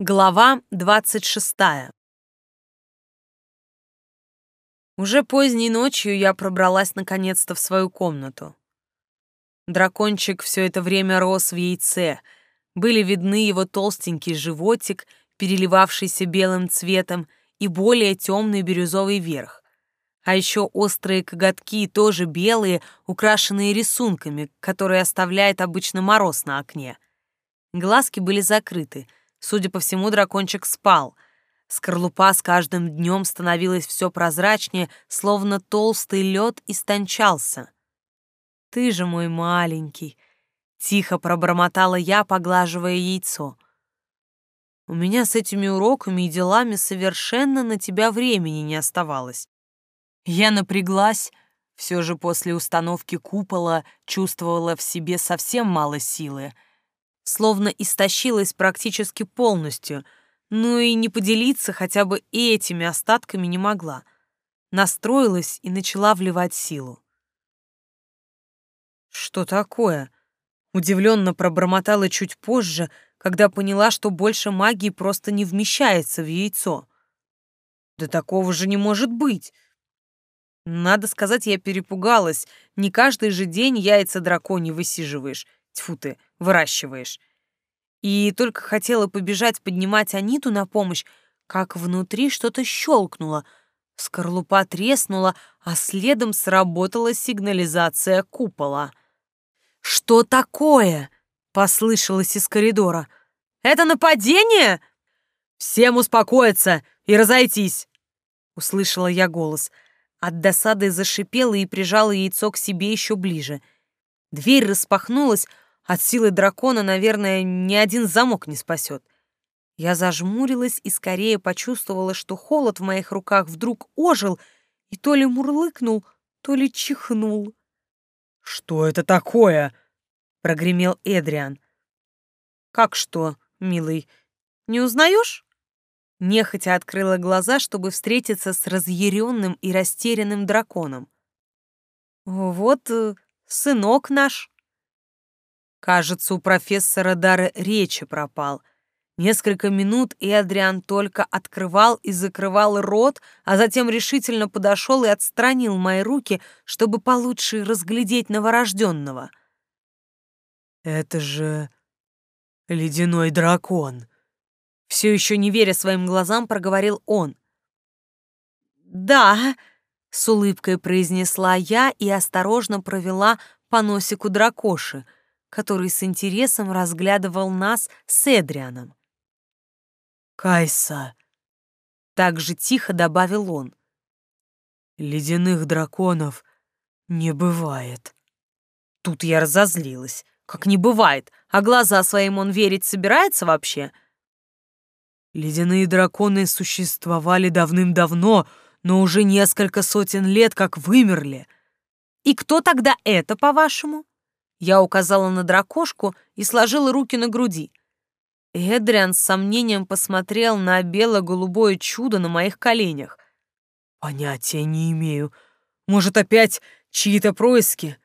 Глава двадцать шестая. Уже поздней ночью я пробралась наконец-то в свою комнату. Дракончик все это время рос в яйце. Были видны его толстенький животик, переливавшийся белым цветом, и более темный бирюзовый верх. А еще острые коготки, тоже белые, украшенные рисунками, которые оставляет обычно мороз на окне. Глазки были закрыты — Судя по всему, дракончик спал. Скорлупа с каждым днем становилась все прозрачнее, словно толстый лед истончался. «Ты же мой маленький!» — тихо пробормотала я, поглаживая яйцо. «У меня с этими уроками и делами совершенно на тебя времени не оставалось». Я напряглась, все же после установки купола чувствовала в себе совсем мало силы — словно истощилась практически полностью, ну и не поделиться хотя бы этими остатками не могла. Настроилась и начала вливать силу. «Что такое?» Удивленно пробормотала чуть позже, когда поняла, что больше магии просто не вмещается в яйцо. «Да такого же не может быть!» Надо сказать, я перепугалась. Не каждый же день яйца дракони высиживаешь. Тьфу ты, выращиваешь. И только хотела побежать поднимать Аниту на помощь, как внутри что-то щелкнуло. Скорлупа треснула, а следом сработала сигнализация купола. «Что такое?» — послышалось из коридора. «Это нападение?» «Всем успокоиться и разойтись!» — услышала я голос. От досады зашипела и прижала яйцо к себе еще ближе. Дверь распахнулась, от силы дракона, наверное, ни один замок не спасет. Я зажмурилась и скорее почувствовала, что холод в моих руках вдруг ожил и то ли мурлыкнул, то ли чихнул. «Что это такое?» — прогремел Эдриан. «Как что, милый, не узнаешь?» Нехотя открыла глаза, чтобы встретиться с разъяренным и растерянным драконом. «Вот э, сынок наш». Кажется, у профессора дара речи пропал. Несколько минут Эдриан только открывал и закрывал рот, а затем решительно подошел и отстранил мои руки, чтобы получше разглядеть новорожденного. «Это же ледяной дракон!» Все еще не веря своим глазам, проговорил он. «Да», — с улыбкой произнесла я и осторожно провела по носику дракоши — который с интересом разглядывал нас с Эдрианом. «Кайса!» — так же тихо добавил он. «Ледяных драконов не бывает». Тут я разозлилась. Как не бывает, а глаза своим он верить собирается вообще? Ледяные драконы существовали давным-давно, но уже несколько сотен лет как вымерли. И кто тогда это, по-вашему? Я указала на дракошку и сложила руки на груди. Эдриан с сомнением посмотрел на бело-голубое чудо на моих коленях. «Понятия не имею. Может, опять чьи-то происки?»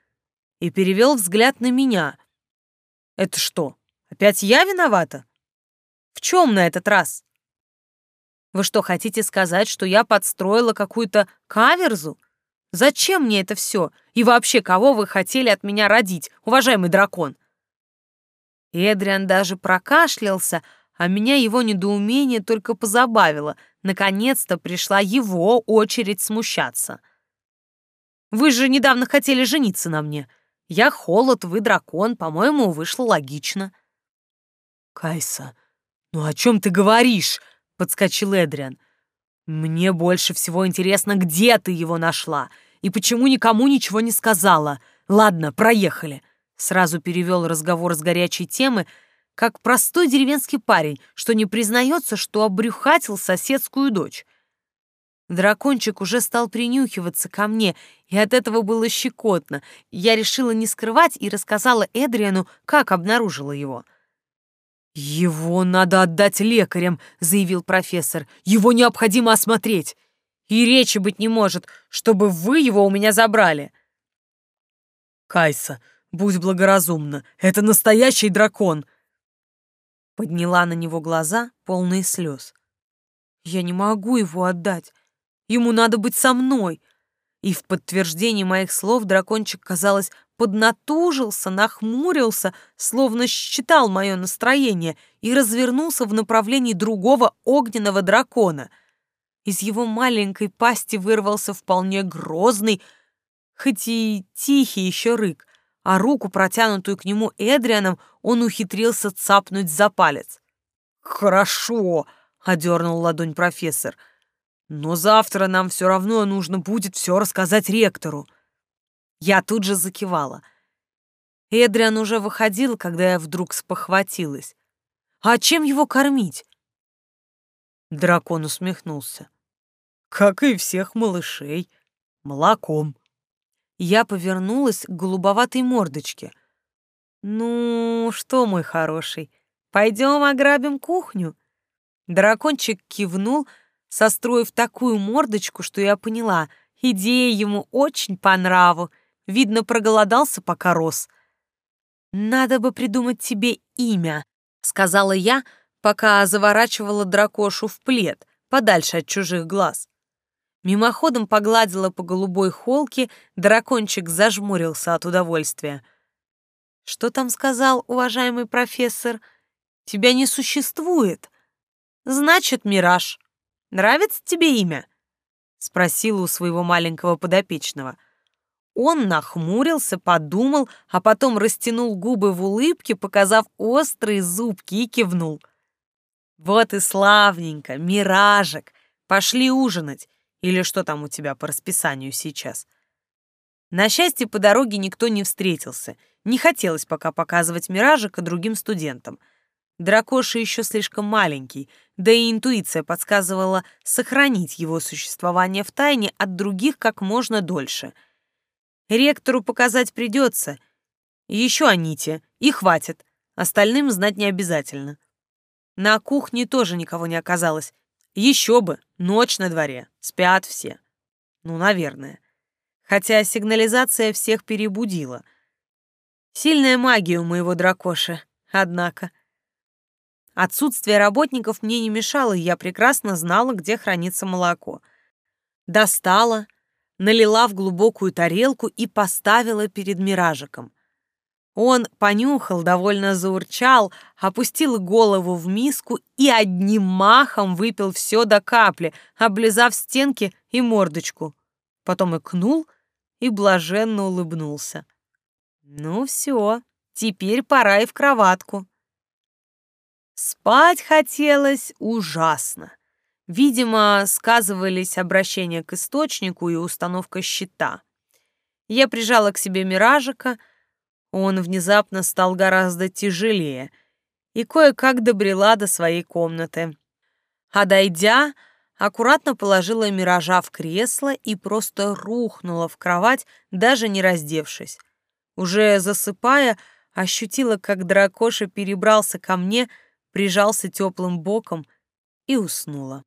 И перевел взгляд на меня. «Это что, опять я виновата? В чем на этот раз? Вы что, хотите сказать, что я подстроила какую-то каверзу? Зачем мне это все? И вообще, кого вы хотели от меня родить, уважаемый дракон?» Эдриан даже прокашлялся, а меня его недоумение только позабавило. Наконец-то пришла его очередь смущаться. «Вы же недавно хотели жениться на мне. Я холод, вы дракон, по-моему, вышло логично». «Кайса, ну о чем ты говоришь?» — подскочил Эдриан. «Мне больше всего интересно, где ты его нашла и почему никому ничего не сказала. Ладно, проехали». Сразу перевел разговор с горячей темы, как простой деревенский парень, что не признается, что обрюхатил соседскую дочь. Дракончик уже стал принюхиваться ко мне, и от этого было щекотно. Я решила не скрывать и рассказала Эдриану, как обнаружила его. «Его надо отдать лекарям», — заявил профессор. «Его необходимо осмотреть». «И речи быть не может, чтобы вы его у меня забрали». «Кайса, будь благоразумна, это настоящий дракон». Подняла на него глаза, полные слез. «Я не могу его отдать. Ему надо быть со мной». И в подтверждение моих слов дракончик, казалось, поднатужился, нахмурился, словно считал мое настроение и развернулся в направлении другого огненного дракона. Из его маленькой пасти вырвался вполне грозный, хоть и тихий еще рык, а руку, протянутую к нему Эдрианом, он ухитрился цапнуть за палец. «Хорошо», — одернул ладонь профессор, — «но завтра нам все равно нужно будет все рассказать ректору». Я тут же закивала. Эдриан уже выходил, когда я вдруг спохватилась. «А чем его кормить?» Дракон усмехнулся. «Как и всех малышей, молоком» я повернулась к голубоватой мордочке. «Ну, что, мой хороший, пойдем ограбим кухню?» Дракончик кивнул, состроив такую мордочку, что я поняла, идея ему очень по нраву. Видно, проголодался, пока рос. «Надо бы придумать тебе имя», — сказала я, пока заворачивала дракошу в плед, подальше от чужих глаз. Мимоходом погладила по голубой холке, дракончик зажмурился от удовольствия. «Что там сказал уважаемый профессор? Тебя не существует. Значит, Мираж. Нравится тебе имя?» Спросила у своего маленького подопечного. Он нахмурился, подумал, а потом растянул губы в улыбке, показав острые зубки и кивнул. «Вот и славненько, миражик! Пошли ужинать. Или что там у тебя по расписанию сейчас? На счастье, по дороге никто не встретился. Не хотелось пока показывать миражика другим студентам. Дракоша еще слишком маленький, да и интуиция подсказывала сохранить его существование в тайне от других как можно дольше. Ректору показать придется. Еще Аните, и хватит. Остальным знать не обязательно. На кухне тоже никого не оказалось. Еще бы, ночь на дворе, спят все. Ну, наверное. Хотя сигнализация всех перебудила. Сильная магия у моего дракоша, однако. Отсутствие работников мне не мешало, и я прекрасно знала, где хранится молоко. Достала, налила в глубокую тарелку и поставила перед миражиком. Он понюхал, довольно заурчал, опустил голову в миску и одним махом выпил все до капли, облизав стенки и мордочку. Потом икнул и блаженно улыбнулся. Ну все, теперь пора и в кроватку. Спать хотелось ужасно. Видимо, сказывались обращение к источнику и установка щита. Я прижала к себе миражика — он внезапно стал гораздо тяжелее и кое-как добрела до своей комнаты. А дойдя, аккуратно положила миража в кресло и просто рухнула в кровать, даже не раздевшись. Уже засыпая, ощутила, как дракоша перебрался ко мне, прижался теплым боком и уснула.